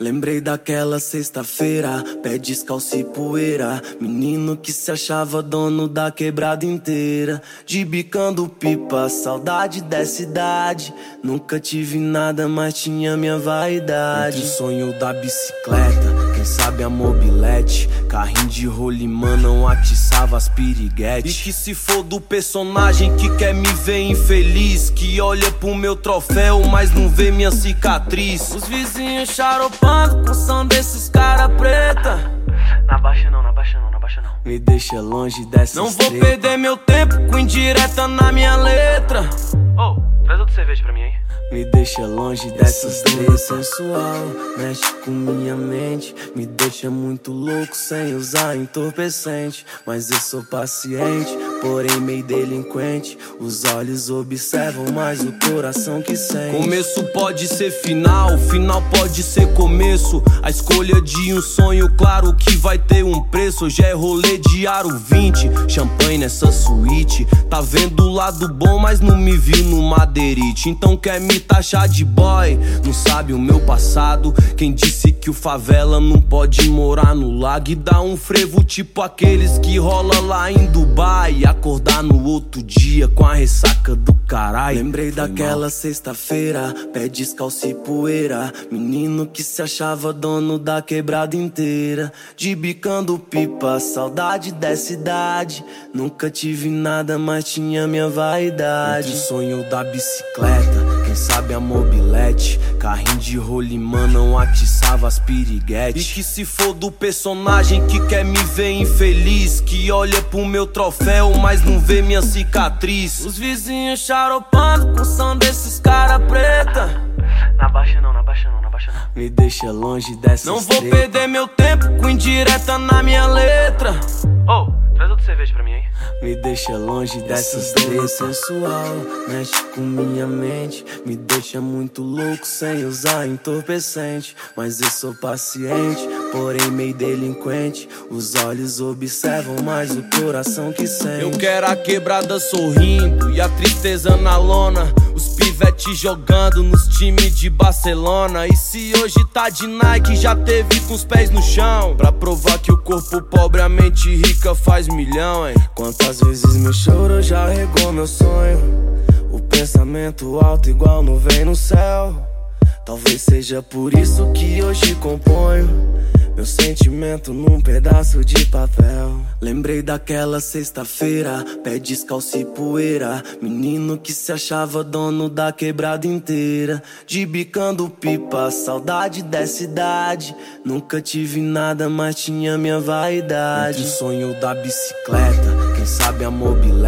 Lembrei daquela sexta-feira, pé descalço e poeira. Menino que se achava dono da quebrada inteira. De bicando pipa, saudade dessa idade. Nunca tive nada, mas tinha minha vaidade. Entre o sonho da bicicleta, quem sabe a mobilete. Carrinho de rolimã não atiçava as piriguetes. E que se for do personagem que quer me ver infeliz. Que olha pro meu troféu, mas não vê minha cicatriz. Os vizinhos charopam com som desses cara preta. Na baixa não, na baixa não, na baixa não. Me deixa longe dessa Não vou perder meu tempo com indireta na minha letra. Oh, traz outra cerveja pra mim, hein? Me deixa longe dessas três sensual Mexe com minha mente Me deixa muito louco sem usar entorpecente Mas eu sou paciente, porém meio delinquente Os olhos observam mais o coração que sente. Começo pode ser final, final pode ser começo. A escolha de um sonho, claro que vai ter um preço. Hoje é rolê de aro 20, champanhe nessa suíte. Tá vendo o lado bom, mas não me viu no madeirite Então quer me taxar de boy, não sabe o meu passado. Quem disse que o favela não pode morar no lago? E dar um frevo tipo aqueles que rola lá em Dubai. Acordar no outro dia com a ressaca do caralho. Lembrei Foi daquela sexta-feira, pé descalço e poeira. Menino que se achava dono da quebrada inteira. De bicando pipa, saudade dessa idade. Nunca tive nada, mas tinha minha vaidade. Entre o sonho da bicicleta quem sabe a mobilete, carrinho de rolimã não atiçava as piriguetes. E que se for do personagem que quer me ver infeliz, que olha pro meu troféu, mas não vê minha cicatriz. Os vizinhos charopando com som desses cara preta. Na baixa não, na baixa não, na baixa não. Me deixa longe dessa Não vou perder meu tempo com indireta na minha letra. Oh, cerveja pra mim, hein? Me deixa longe dessas três sensual Mexe com minha mente Me deixa muito louco sem usar entorpecente. Mas eu sou paciente, porém meio delinquente. Os olhos observam mais o coração que sente. Eu quero a quebrada sorrindo e a tristeza na lona. Os pivete jogando nos times de Barcelona. E se hoje tá de Nike já teve com os pés no chão. Pra provar que o corpo pobre, a mente rica faz milhão, hein? Quantas vezes meu choro já regou meu sonho? O pensamento alto igual nuvem no céu. Talvez seja por isso que hoje componho meu sentimento num pedaço de papel. Lembrei daquela sexta-feira, pé descalço e poeira. Menino que se achava dono da quebrada inteira. De bicando pipa, saudade dessa idade. Nunca tive nada, mas tinha minha vaidade. Entre o sonho da bicicleta, quem sabe a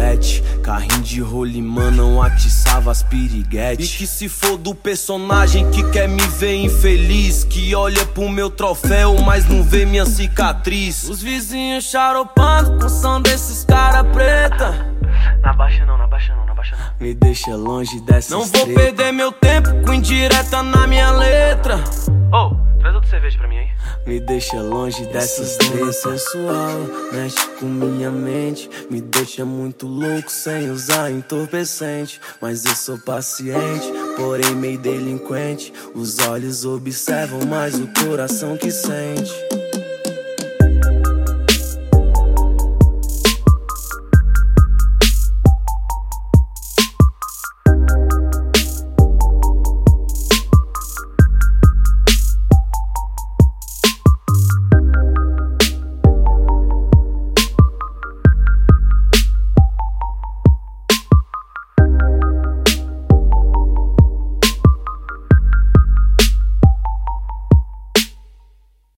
mobilete. Carrinho de rolimã não atiçava as piriguetes. E que se for do personagem que quer me ver infeliz. Que olha pro meu troféu, mas mas não vê minha cicatriz. Os vizinhos charopando com som desses cara preta. Na baixa não, na baixa não, na baixa não. Me deixa longe dessa Não vou perder meu tempo com indireta na minha letra. Oh, traz outra cerveja pra mim, hein? Me deixa longe dessas três sensual. Mexe com minha mente Me deixa muito louco sem usar entorpecente. Mas eu sou paciente, porém meio delinquente. Os olhos observam mais o coração que sente